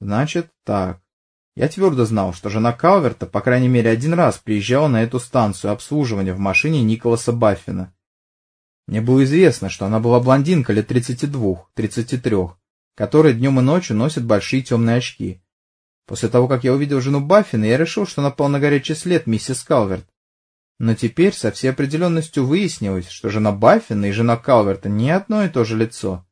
Значит, так. Я твердо знал, что жена Калверта, по крайней мере, один раз приезжала на эту станцию обслуживания в машине Николаса Баффина. Мне было известно, что она была блондинка лет 32-33, которая днем и ночью носит большие темные очки. После того, как я увидел жену Баффина, я решил, что напал на горячий след миссис Калверт. Но теперь со всей определенностью выяснилось, что жена Баффина и жена Калверта не одно и то же лицо.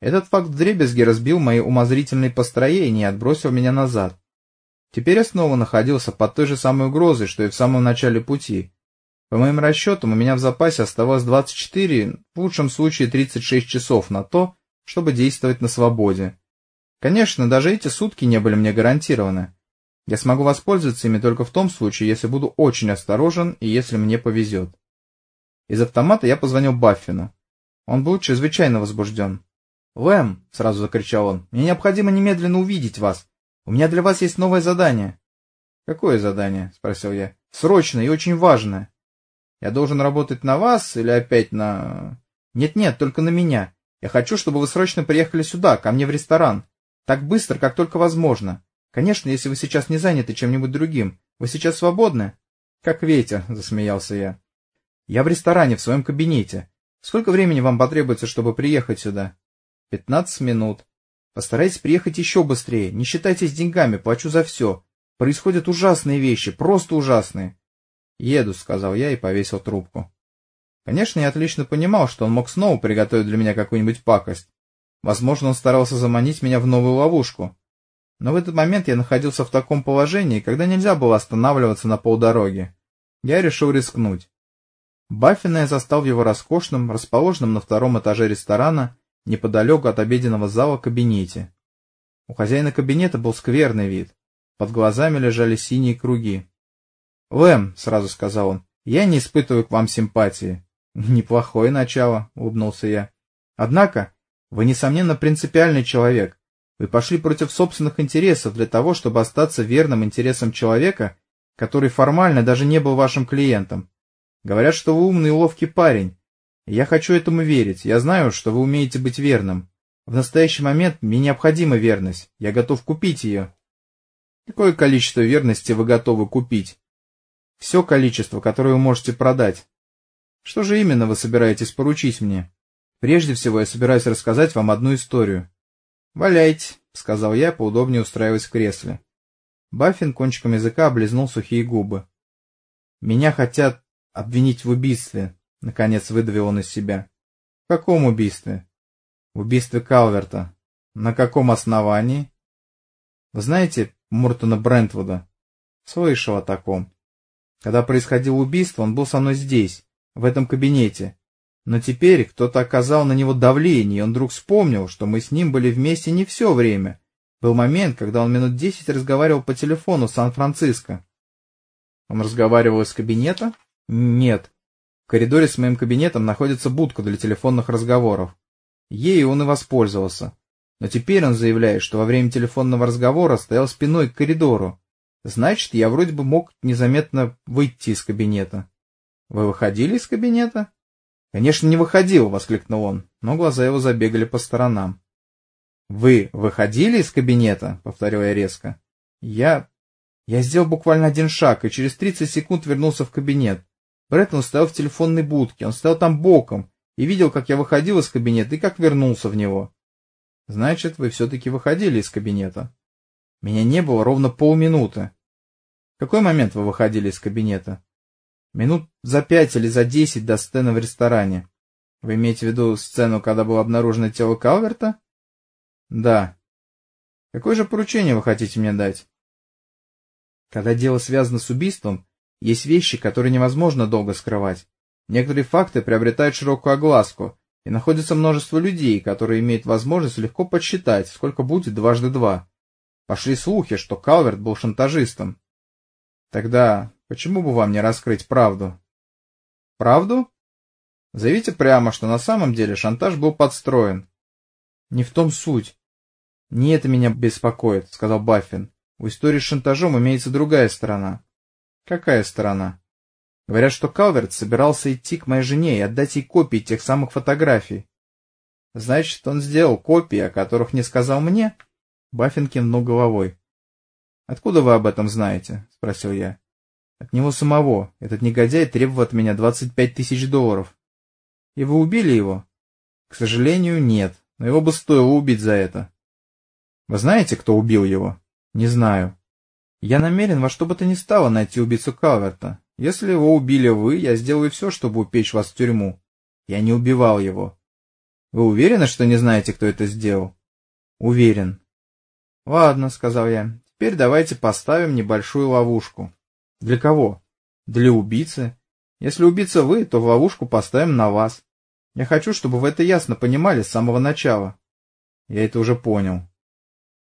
Этот факт вдребезги разбил мои умозрительные построения и отбросил меня назад. Теперь я снова находился под той же самой угрозой, что и в самом начале пути. По моим расчетам, у меня в запасе оставалось 24, в лучшем случае 36 часов на то, чтобы действовать на свободе. Конечно, даже эти сутки не были мне гарантированы. Я смогу воспользоваться ими только в том случае, если буду очень осторожен и если мне повезет. Из автомата я позвонил Баффину. Он был чрезвычайно возбужден. «Лэм!» — сразу закричал он. «Мне необходимо немедленно увидеть вас. У меня для вас есть новое задание». «Какое задание?» — спросил я. «Срочное и очень важное». «Я должен работать на вас или опять на...» «Нет-нет, только на меня. Я хочу, чтобы вы срочно приехали сюда, ко мне в ресторан. Так быстро, как только возможно. Конечно, если вы сейчас не заняты чем-нибудь другим. Вы сейчас свободны?» «Как ветер», — засмеялся я. «Я в ресторане, в своем кабинете. Сколько времени вам потребуется, чтобы приехать сюда?» «Пятнадцать минут. Постарайтесь приехать еще быстрее. Не считайтесь деньгами, плачу за все. Происходят ужасные вещи, просто ужасные». «Еду», — сказал я и повесил трубку. Конечно, я отлично понимал, что он мог снова приготовить для меня какую-нибудь пакость. Возможно, он старался заманить меня в новую ловушку. Но в этот момент я находился в таком положении, когда нельзя было останавливаться на полдороги. Я решил рискнуть. Баффина я застал в его роскошном, расположенном на втором этаже ресторана, неподалеку от обеденного зала кабинете. У хозяина кабинета был скверный вид. Под глазами лежали синие круги. — Лэм, — сразу сказал он, — я не испытываю к вам симпатии. — Неплохое начало, — улыбнулся я. — Однако, вы, несомненно, принципиальный человек. Вы пошли против собственных интересов для того, чтобы остаться верным интересам человека, который формально даже не был вашим клиентом. Говорят, что вы умный и ловкий парень. Я хочу этому верить. Я знаю, что вы умеете быть верным. В настоящий момент мне необходима верность. Я готов купить ее. Какое количество верности вы готовы купить? Все количество, которое вы можете продать. Что же именно вы собираетесь поручить мне? Прежде всего, я собираюсь рассказать вам одну историю. — Валяйте, — сказал я, поудобнее устраиваясь в кресле. Баффин кончиком языка облизнул сухие губы. — Меня хотят обвинить в убийстве, — наконец выдавил он из себя. — В каком убийстве? — В убийстве Калверта. — На каком основании? — Вы знаете Муртона Брентвуда? — Слышал о таком. Когда происходило убийство, он был со мной здесь, в этом кабинете, но теперь кто-то оказал на него давление, и он вдруг вспомнил, что мы с ним были вместе не все время. Был момент, когда он минут десять разговаривал по телефону в Сан-Франциско. Он разговаривал из кабинета? Нет. Коридоре с моим кабинетом находится будка для телефонных разговоров. Ею он и воспользовался. Но теперь он заявляет, что во время телефонного разговора стоял спиной к коридору. Значит, я вроде бы мог незаметно выйти из кабинета. Вы выходили из кабинета? «Конечно, не выходил!» — воскликнул он, но глаза его забегали по сторонам. «Вы выходили из кабинета?» — повторил я резко. «Я... я сделал буквально один шаг и через тридцать секунд вернулся в кабинет. Бреттон стоял в телефонной будке, он стоял там боком и видел, как я выходил из кабинета и как вернулся в него». «Значит, вы все-таки выходили из кабинета?» «Меня не было ровно полминуты». «В какой момент вы выходили из кабинета?» Минут за пять или за десять до сцены в ресторане. Вы имеете в виду сцену, когда было обнаружено тело Калверта? Да. Какое же поручение вы хотите мне дать? Когда дело связано с убийством, есть вещи, которые невозможно долго скрывать. Некоторые факты приобретают широкую огласку, и находится множество людей, которые имеют возможность легко подсчитать, сколько будет дважды два. Пошли слухи, что Калверт был шантажистом. Тогда Почему бы вам не раскрыть правду? Правду? Заявите прямо, что на самом деле шантаж был подстроен. Не в том суть. Не это меня беспокоит, сказал Баффин. У истории с шантажом имеется другая сторона. Какая сторона? Говорят, что Калверт собирался идти к моей жене и отдать ей копии тех самых фотографий. Значит, он сделал копии, о которых не сказал мне? Баффин кивнул головой. «Откуда вы об этом знаете?» — спросил я. «От него самого. Этот негодяй требовал от меня двадцать пять тысяч долларов». «И вы убили его?» «К сожалению, нет, но его бы стоило убить за это». «Вы знаете, кто убил его?» «Не знаю». «Я намерен во что бы то ни стало найти убийцу Калверта. Если его убили вы, я сделаю все, чтобы упечь вас в тюрьму. Я не убивал его». «Вы уверены, что не знаете, кто это сделал?» «Уверен». «Ладно», — сказал я. Теперь давайте поставим небольшую ловушку. Для кого? Для убийцы. Если убийца вы, то ловушку поставим на вас. Я хочу, чтобы вы это ясно понимали с самого начала. Я это уже понял.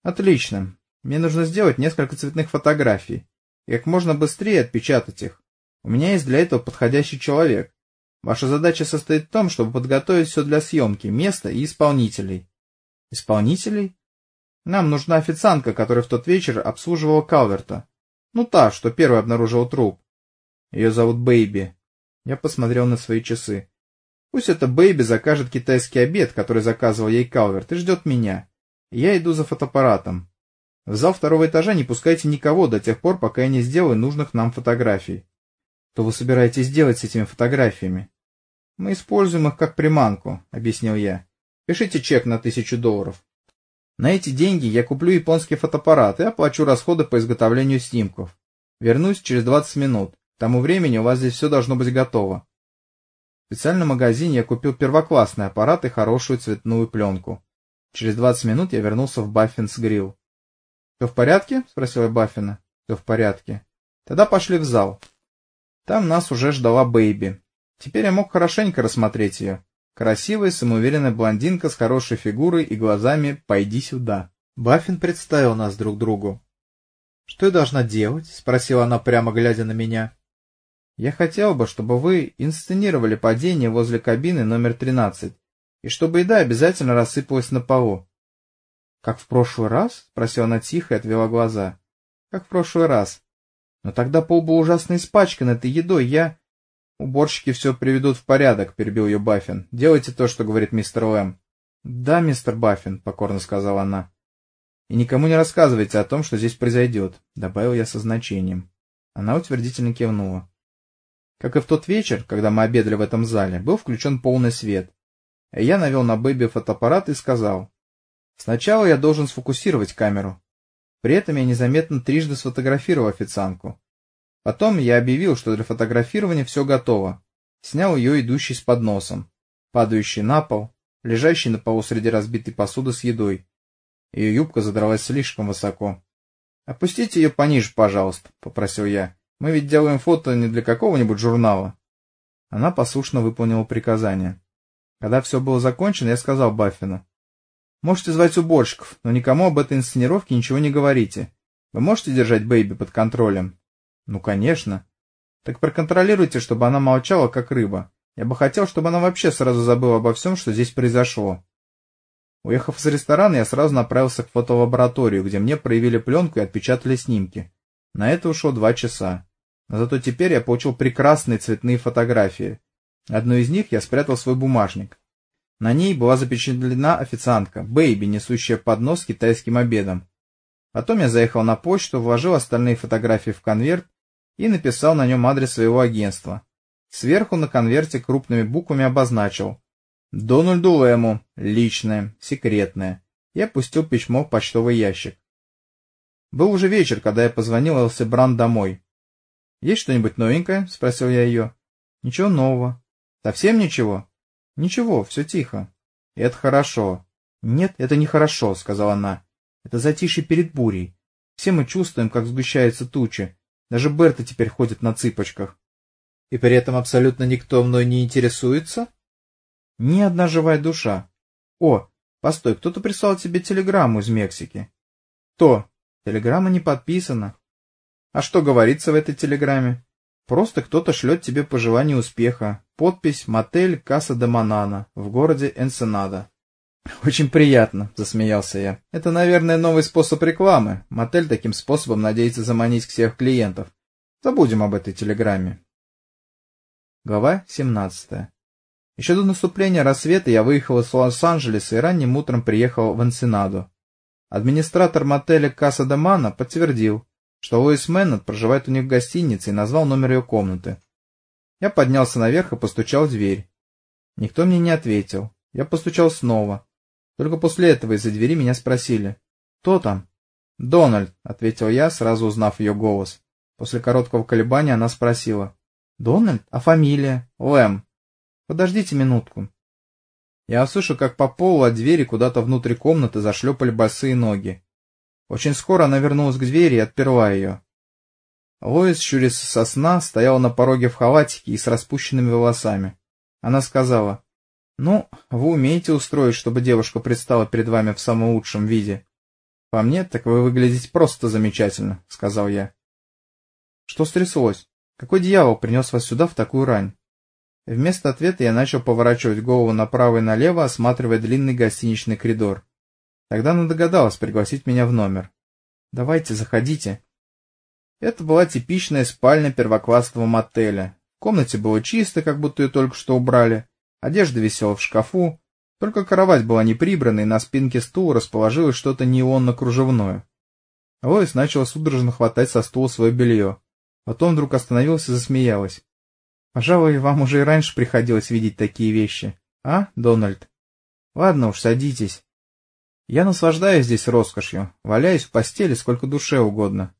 Отлично. Мне нужно сделать несколько цветных фотографий и как можно быстрее отпечатать их. У меня есть для этого подходящий человек. Ваша задача состоит в том, чтобы подготовить все для съемки, места и исполнителей. Исполнителей? Нам нужна официантка, которая в тот вечер обслуживала Калверта. Ну та, что первая обнаружила труп. Ее зовут Бэйби. Я посмотрел на свои часы. Пусть эта Бэйби закажет китайский обед, который заказывал ей Калверт, и ждет меня. Я иду за фотоаппаратом. В зал второго этажа не пускайте никого до тех пор, пока я не сделаю нужных нам фотографий. Что вы собираетесь делать с этими фотографиями? Мы используем их как приманку, объяснил я. Пишите чек на тысячу долларов. На эти деньги я куплю японский фотоаппарат и оплачу расходы по изготовлению снимков. Вернусь через 20 минут. К тому времени у вас здесь все должно быть готово. В специальном магазине я купил первоклассный аппарат и хорошую цветную пленку. Через 20 минут я вернулся в Баффинс Грилл. «Все в порядке?» — спросил я Баффина. «Все в порядке». Тогда пошли в зал. Там нас уже ждала Бэйби. Теперь я мог хорошенько рассмотреть ее. Красивая, самоуверенная блондинка с хорошей фигурой и глазами «пойди сюда». Баффин представил нас друг другу. «Что я должна делать?» — спросила она, прямо глядя на меня. «Я хотел бы, чтобы вы инсценировали падение возле кабины номер 13, и чтобы еда обязательно рассыпалась на полу». «Как в прошлый раз?» — спросила она тихо и отвела глаза. «Как в прошлый раз. Но тогда пол был ужасно испачкан этой едой. Я...» «Уборщики все приведут в порядок», — перебил ее Баффин. «Делайте то, что говорит мистер Лэм». «Да, мистер Баффин», — покорно сказала она. «И никому не рассказывайте о том, что здесь произойдет», — добавил я со значением. Она утвердительно кивнула. Как и в тот вечер, когда мы обедали в этом зале, был включен полный свет. Я навел на Бэби фотоаппарат и сказал. «Сначала я должен сфокусировать камеру». При этом я незаметно трижды сфотографировал официантку. Потом я объявил, что для фотографирования все готово. Снял ее идущий с подносом, падающий на пол, лежащий на полу среди разбитой посуды с едой. Ее юбка задралась слишком высоко. «Опустите ее пониже, пожалуйста», — попросил я. «Мы ведь делаем фото не для какого-нибудь журнала». Она послушно выполнила приказание. Когда все было закончено, я сказал Баффину. «Можете звать уборщиков, но никому об этой инсценировке ничего не говорите. Вы можете держать Бэйби под контролем?» Ну, конечно. Так проконтролируйте, чтобы она молчала, как рыба. Я бы хотел, чтобы она вообще сразу забыла обо всем, что здесь произошло. Уехав из ресторана, я сразу направился к фотолабораторию, где мне проявили пленку и отпечатали снимки. На это ушло два часа. Но зато теперь я получил прекрасные цветные фотографии. Одну из них я спрятал в свой бумажник. На ней была запечатлена официантка, Бэйби, несущая поднос с китайским обедом. Потом я заехал на почту, вложил остальные фотографии в конверт и написал на нем адрес своего агентства. Сверху на конверте крупными буквами обозначил «Дональду Лэму, личное, секретное» и опустил письмо в почтовый ящик. Был уже вечер, когда я позвонил Элси Бранд домой. «Есть что-нибудь новенькое?» — спросил я ее. «Ничего нового». «Совсем ничего?» «Ничего, все тихо». «Это хорошо». «Нет, это не хорошо», — сказала она. «Это затишье перед бурей. Все мы чувствуем, как сгущаются тучи, даже Берта теперь ходит на цыпочках. И при этом абсолютно никто мной не интересуется? Ни одна живая душа. О, постой, кто-то прислал тебе телеграмму из Мексики. Кто? Телеграмма не подписана. А что говорится в этой телеграмме? Просто кто-то шлет тебе пожелание успеха. Подпись «Мотель Каса де Манана» в городе Энсенада. «Очень приятно», — засмеялся я. «Это, наверное, новый способ рекламы. Мотель таким способом надеется заманить всех клиентов. Забудем об этой телеграмме». Глава 17. Еще до наступления рассвета я выехал из Лос-Анджелеса и ранним утром приехал в Энсенаду. Администратор мотеля Касса Дамана подтвердил, что Лоис Мэннет проживает у них в гостинице и назвал номер ее комнаты. Я поднялся наверх и постучал в дверь. Никто мне не ответил. Я постучал снова. Только после этого из-за двери меня спросили. «Кто там?» «Дональд», — ответил я, сразу узнав ее голос. После короткого колебания она спросила. «Дональд? А фамилия?» «Лэм». «Подождите минутку». Я услышал, как по полу от двери куда-то внутри комнаты зашлепали босые ноги. Очень скоро она вернулась к двери и отперла ее. Лоис, щурясь со сна, стояла на пороге в халатике и с распущенными волосами. Она сказала, «Ну, вы умеете устроить, чтобы девушка предстала перед вами в самом лучшем виде?» «По мне, так вы выглядите просто замечательно», — сказал я. «Что стряслось? Какой дьявол принес вас сюда в такую рань?» Вместо ответа я начал поворачивать голову направо и налево, осматривая длинный гостиничный коридор. Тогда она догадалась пригласить меня в номер. «Давайте, заходите». Это была типичная спальня первоклассного мотеля. В комнате было чисто, как будто ее только что убрали. Одежда висела в шкафу. Только кровать была не прибрана, и на спинке стула расположилось что-то неонно-кружевное. Лоис начала судорожно хватать со стула свое белье. Потом вдруг остановилась и засмеялась. Пожалуй, вам уже и раньше приходилось видеть такие вещи. А, Дональд? Ладно уж, садитесь. Я наслаждаюсь здесь роскошью, валяюсь в постели сколько душе угодно.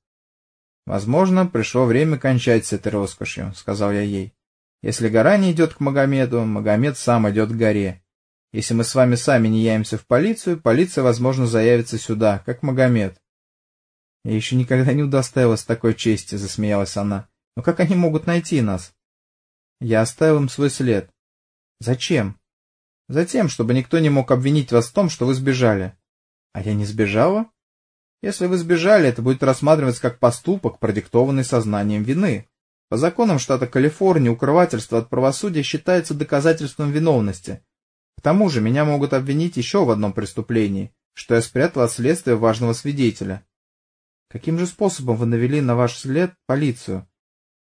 Возможно, пришло время кончать с этой роскошью, сказал я ей. Если гора не идет к Магомеду, Магомед сам идет к горе. Если мы с вами сами не явимся в полицию, полиция, возможно, заявится сюда, как Магомед. Я еще никогда не удостоилась такой чести, засмеялась она. Но как они могут найти нас? Я оставил им свой след. Зачем? Затем, чтобы никто не мог обвинить вас в том, что вы сбежали. А я не сбежала? Если вы сбежали, это будет рассматриваться как поступок, продиктованный сознанием вины. По законам штата Калифорния укрывательство от правосудия считается доказательством виновности. К тому же меня могут обвинить еще в одном преступлении, что я спрятал от следствия важного свидетеля. Каким же способом вы навели на ваш след полицию?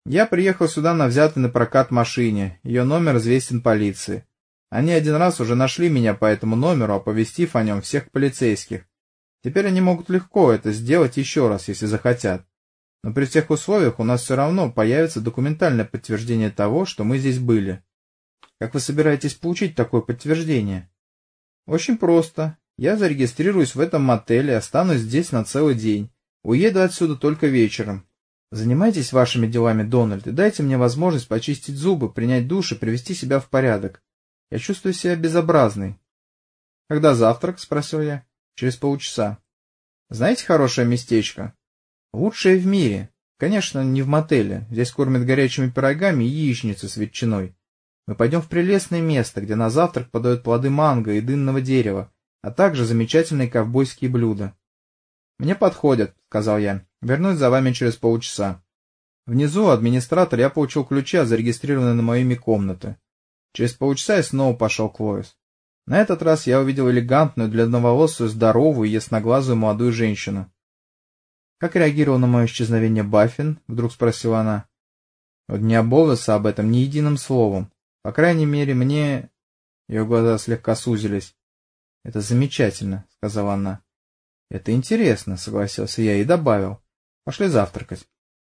Я приехал сюда на взятый на прокат машине, ее номер известен полиции. Они один раз уже нашли меня по этому номеру, оповестив о нем всех полицейских. Теперь они могут легко это сделать еще раз, если захотят. Но при всех условиях у нас все равно появится документальное подтверждение того, что мы здесь были. Как вы собираетесь получить такое подтверждение? Очень просто. Я зарегистрируюсь в этом мотеле, останусь здесь на целый день. Уеду отсюда только вечером. Занимайтесь вашими делами, Дональд, и дайте мне возможность почистить зубы, принять душ и привести себя в порядок. Я чувствую себя безобразной. — Когда завтрак? — спросил я. — Через полчаса. — Знаете хорошее местечко? — Лучшее в мире. Конечно, не в мотеле. Здесь кормят горячими пирогами и яичницей с ветчиной. Мы пойдем в прелестное место, где на завтрак подают плоды манго и дынного дерева, а также замечательные ковбойские блюда. — Мне подходят, — сказал я. — Вернусь за вами через полчаса. Внизу администратор я получил ключи от зарегистрированной на мое имя комнаты. Через полчаса я снова пошел к Лоис. На этот раз я увидел элегантную, длинноволосую, здоровую и ясноглазую молодую женщину. — Как реагировал на мое исчезновение Баффин? — вдруг спросила она. — Вот не обмолвился об этом ни единым словом. По крайней мере, мне... Ее глаза слегка сузились. — Это замечательно, — сказала она. — Это интересно, — согласился я и добавил. — Пошли завтракать.